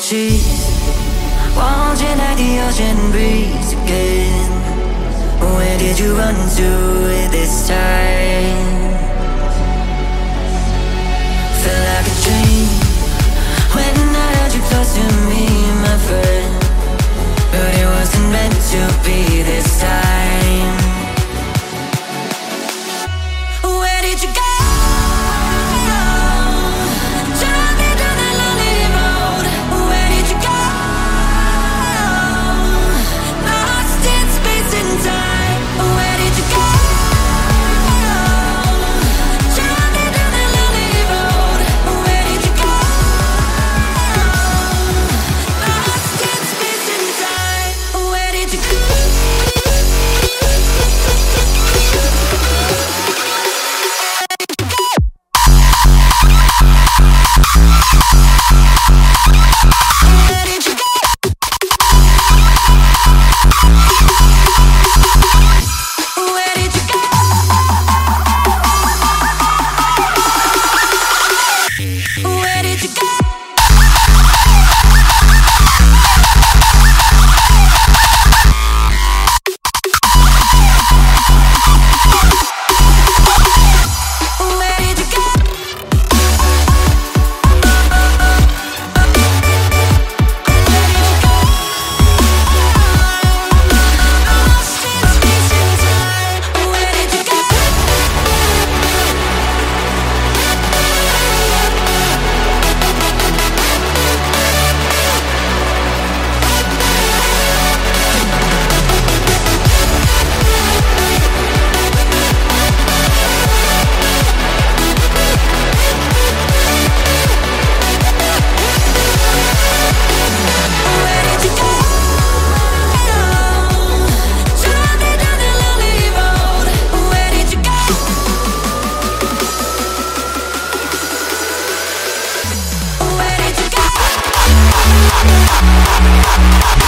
Cheese, Watching like the ocean breeze again Where did you run to this time? Felt like a dream. When I had you close to me, my friend But it wasn't meant to be. Bye.